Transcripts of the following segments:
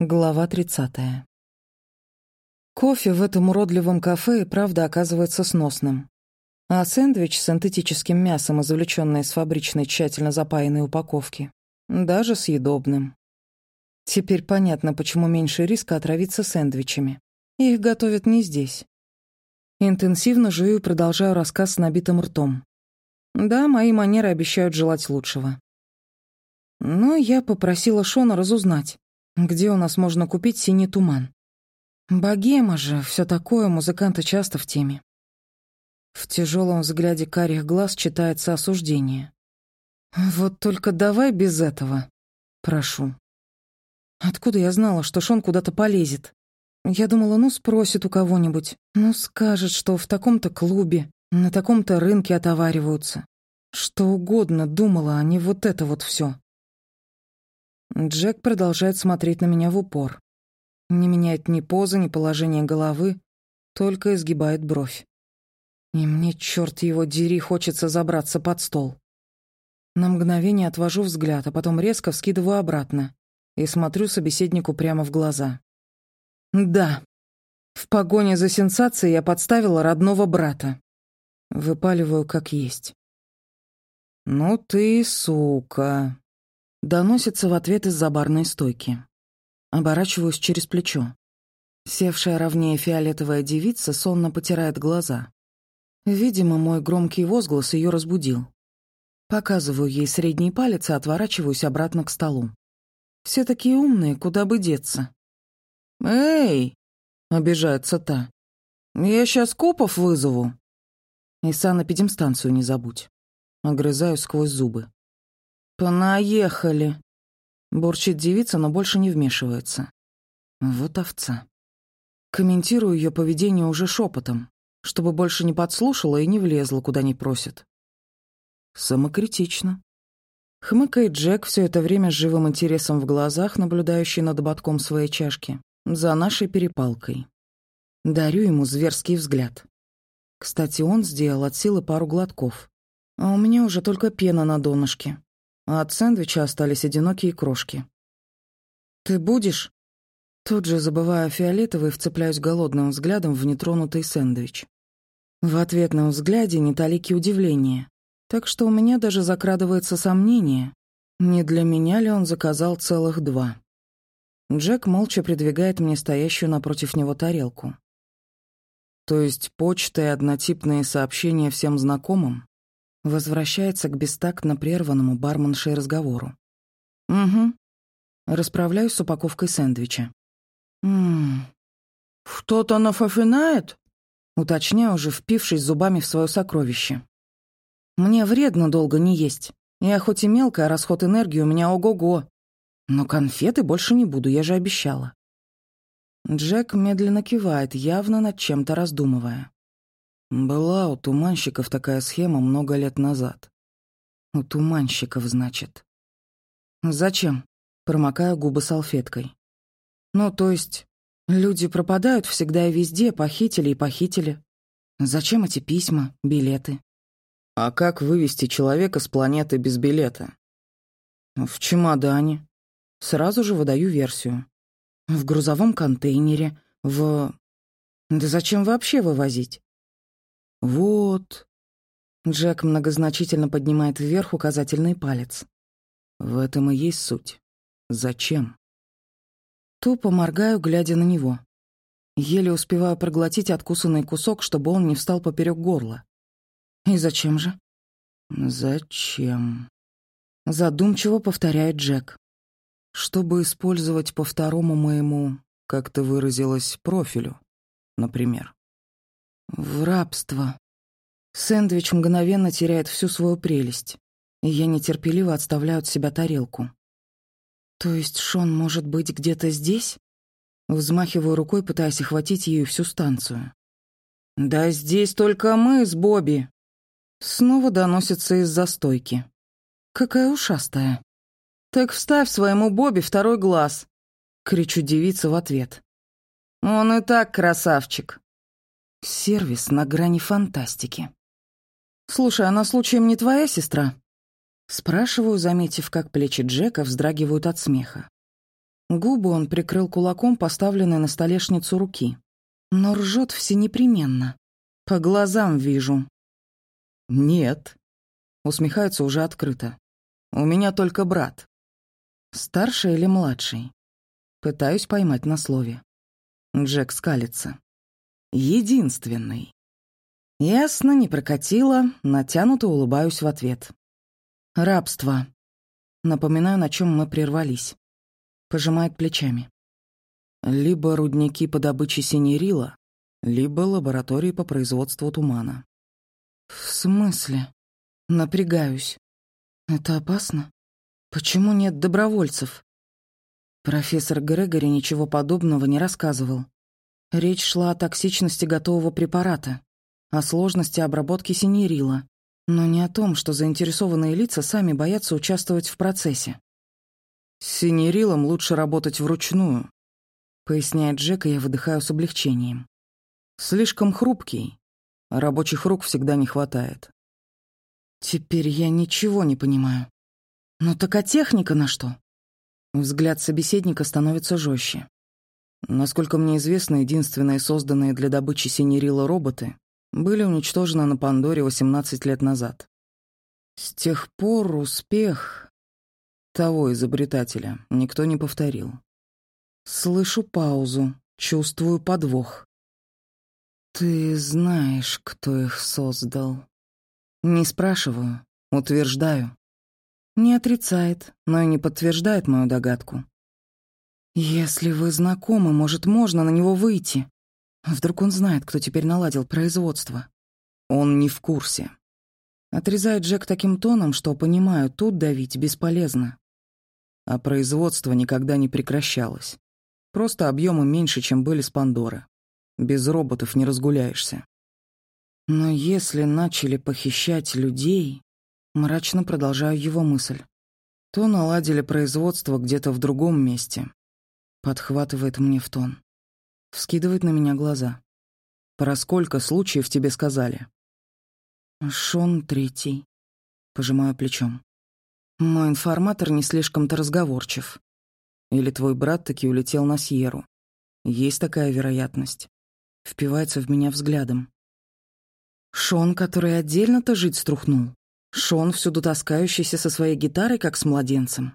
Глава 30. Кофе в этом уродливом кафе и правда оказывается сносным. А сэндвич с синтетическим мясом, извлеченный из фабричной тщательно запаянной упаковки, даже съедобным. Теперь понятно, почему меньше риска отравиться сэндвичами. Их готовят не здесь. Интенсивно жую и продолжаю рассказ с набитым ртом. Да, мои манеры обещают желать лучшего. Но я попросила Шона разузнать, где у нас можно купить синий туман? Богема же, все такое, музыканты часто в теме. В тяжелом взгляде карих глаз читается осуждение. Вот только давай без этого. Прошу. Откуда я знала, что Шон куда-то полезет? Я думала, ну спросит у кого-нибудь, ну скажет, что в таком-то клубе, на таком-то рынке отовариваются. Что угодно думала, а не вот это вот все. Джек продолжает смотреть на меня в упор. Не меняет ни позы, ни положения головы, только изгибает бровь. И мне, черт его дери, хочется забраться под стол. На мгновение отвожу взгляд, а потом резко вскидываю обратно и смотрю собеседнику прямо в глаза. «Да, в погоне за сенсацией я подставила родного брата. Выпаливаю как есть. «Ну ты сука», Доносится в ответ из-за барной стойки. Оборачиваюсь через плечо. Севшая ровнее фиолетовая девица сонно потирает глаза. Видимо, мой громкий возглас ее разбудил. Показываю ей средний палец и отворачиваюсь обратно к столу. Все такие умные, куда бы деться. «Эй!» — обижается та. «Я сейчас копов вызову». И санэпидемстанцию не забудь. Огрызаю сквозь зубы. «Понаехали!» Бурчит девица, но больше не вмешивается. Вот овца. Комментирую ее поведение уже шепотом, чтобы больше не подслушала и не влезла, куда не просит. Самокритично. Хмыкает Джек, все это время с живым интересом в глазах, наблюдающий над ободком своей чашки, за нашей перепалкой. Дарю ему зверский взгляд. Кстати, он сделал от силы пару глотков. А у меня уже только пена на донышке а от сэндвича остались одинокие крошки. «Ты будешь?» Тут же, забывая фиолетовый, вцепляюсь голодным взглядом в нетронутый сэндвич. В ответном взгляде не талики удивления, так что у меня даже закрадывается сомнение, не для меня ли он заказал целых два. Джек молча придвигает мне стоящую напротив него тарелку. То есть почта и однотипные сообщения всем знакомым? Возвращается к бестактно прерванному барменшей разговору. «Угу». Расправляюсь с упаковкой сэндвича. «Ммм... Что-то нафафинает?» Уточняю, уже впившись зубами в свое сокровище. «Мне вредно долго не есть. Я хоть и мелкая, а расход энергии у меня ого-го. Но конфеты больше не буду, я же обещала». Джек медленно кивает, явно над чем-то раздумывая. Была у туманщиков такая схема много лет назад. У туманщиков, значит. Зачем? Промокаю губы салфеткой. Ну, то есть, люди пропадают всегда и везде, похитили и похитили. Зачем эти письма, билеты? А как вывести человека с планеты без билета? В чемодане. Сразу же выдаю версию. В грузовом контейнере, в... Да зачем вообще вывозить? «Вот». Джек многозначительно поднимает вверх указательный палец. В этом и есть суть. Зачем? Тупо моргаю, глядя на него. Еле успеваю проглотить откусанный кусок, чтобы он не встал поперек горла. И зачем же? Зачем? Задумчиво повторяет Джек. Чтобы использовать по второму моему, как ты выразилась, профилю, например. В рабство. Сэндвич мгновенно теряет всю свою прелесть, и я нетерпеливо отставляю от себя тарелку. То есть Шон может быть где-то здесь? Взмахиваю рукой, пытаясь охватить ею всю станцию. «Да здесь только мы с Бобби!» Снова доносится из застойки. «Какая ушастая!» «Так вставь своему Бобби второй глаз!» — кричу девица в ответ. «Он и так красавчик!» Сервис на грани фантастики. «Слушай, она случаем не твоя сестра?» Спрашиваю, заметив, как плечи Джека вздрагивают от смеха. Губы он прикрыл кулаком, поставленной на столешницу руки. Но ржет все непременно. По глазам вижу. «Нет», — усмехается уже открыто. «У меня только брат». «Старший или младший?» Пытаюсь поймать на слове. Джек скалится. «Единственный». Ясно, не прокатило, натянуто улыбаюсь в ответ. «Рабство». Напоминаю, на чем мы прервались. Пожимает плечами. Либо рудники по добыче синерила, либо лаборатории по производству тумана. «В смысле?» Напрягаюсь. «Это опасно? Почему нет добровольцев?» Профессор Грегори ничего подобного не рассказывал. Речь шла о токсичности готового препарата, о сложности обработки синерила, но не о том, что заинтересованные лица сами боятся участвовать в процессе. «С синерилом лучше работать вручную», — поясняет Джек, и я выдыхаю с облегчением. «Слишком хрупкий. Рабочих рук всегда не хватает». Теперь я ничего не понимаю. Ну так а техника на что? Взгляд собеседника становится жестче. Насколько мне известно, единственные созданные для добычи синерила роботы были уничтожены на Пандоре 18 лет назад. С тех пор успех того изобретателя никто не повторил. Слышу паузу, чувствую подвох. Ты знаешь, кто их создал. Не спрашиваю, утверждаю. Не отрицает, но и не подтверждает мою догадку. Если вы знакомы, может, можно на него выйти. Вдруг он знает, кто теперь наладил производство. Он не в курсе. Отрезает Джек таким тоном, что, понимаю, тут давить бесполезно. А производство никогда не прекращалось. Просто объемы меньше, чем были с Пандоры. Без роботов не разгуляешься. Но если начали похищать людей, Мрачно продолжаю его мысль. То наладили производство где-то в другом месте. Подхватывает мне в тон. Вскидывает на меня глаза. Про сколько случаев тебе сказали? Шон третий. Пожимаю плечом. Мой информатор не слишком-то разговорчив. Или твой брат таки улетел на Сьеру. Есть такая вероятность. Впивается в меня взглядом. Шон, который отдельно-то жить струхнул. Шон, всюду таскающийся со своей гитарой, как с младенцем.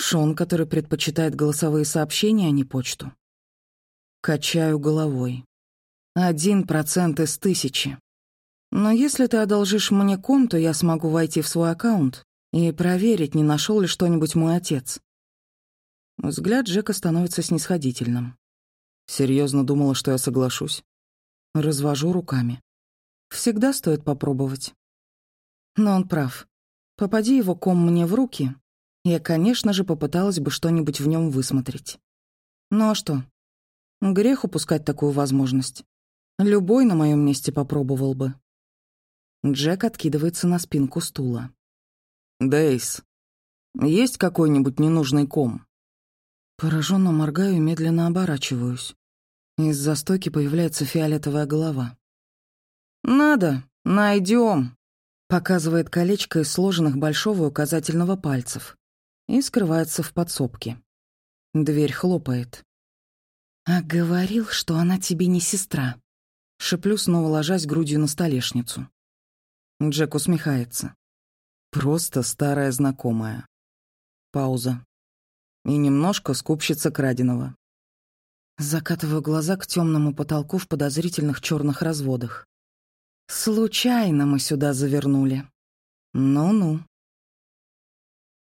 Шон, который предпочитает голосовые сообщения, а не почту. Качаю головой. Один процент из тысячи. Но если ты одолжишь мне ком, то я смогу войти в свой аккаунт и проверить, не нашел ли что-нибудь мой отец. Взгляд Джека становится снисходительным. Серьезно думала, что я соглашусь? Развожу руками. Всегда стоит попробовать. Но он прав. Попади его ком мне в руки, я, конечно же, попыталась бы что-нибудь в нем высмотреть. Ну а что? Грех упускать такую возможность. Любой на моем месте попробовал бы. Джек откидывается на спинку стула. «Дейс, есть какой-нибудь ненужный ком?» Пораженно моргаю и медленно оборачиваюсь. Из застойки появляется фиолетовая голова. «Надо, найдем показывает колечко из сложенных большого и указательного пальцев и скрывается в подсобке. Дверь хлопает. «А говорил, что она тебе не сестра», — шеплю, снова ложась грудью на столешницу. Джек усмехается. «Просто старая знакомая». Пауза. И немножко скупщица краденого. Закатываю глаза к темному потолку в подозрительных черных разводах. Случайно мы сюда завернули. Ну-ну.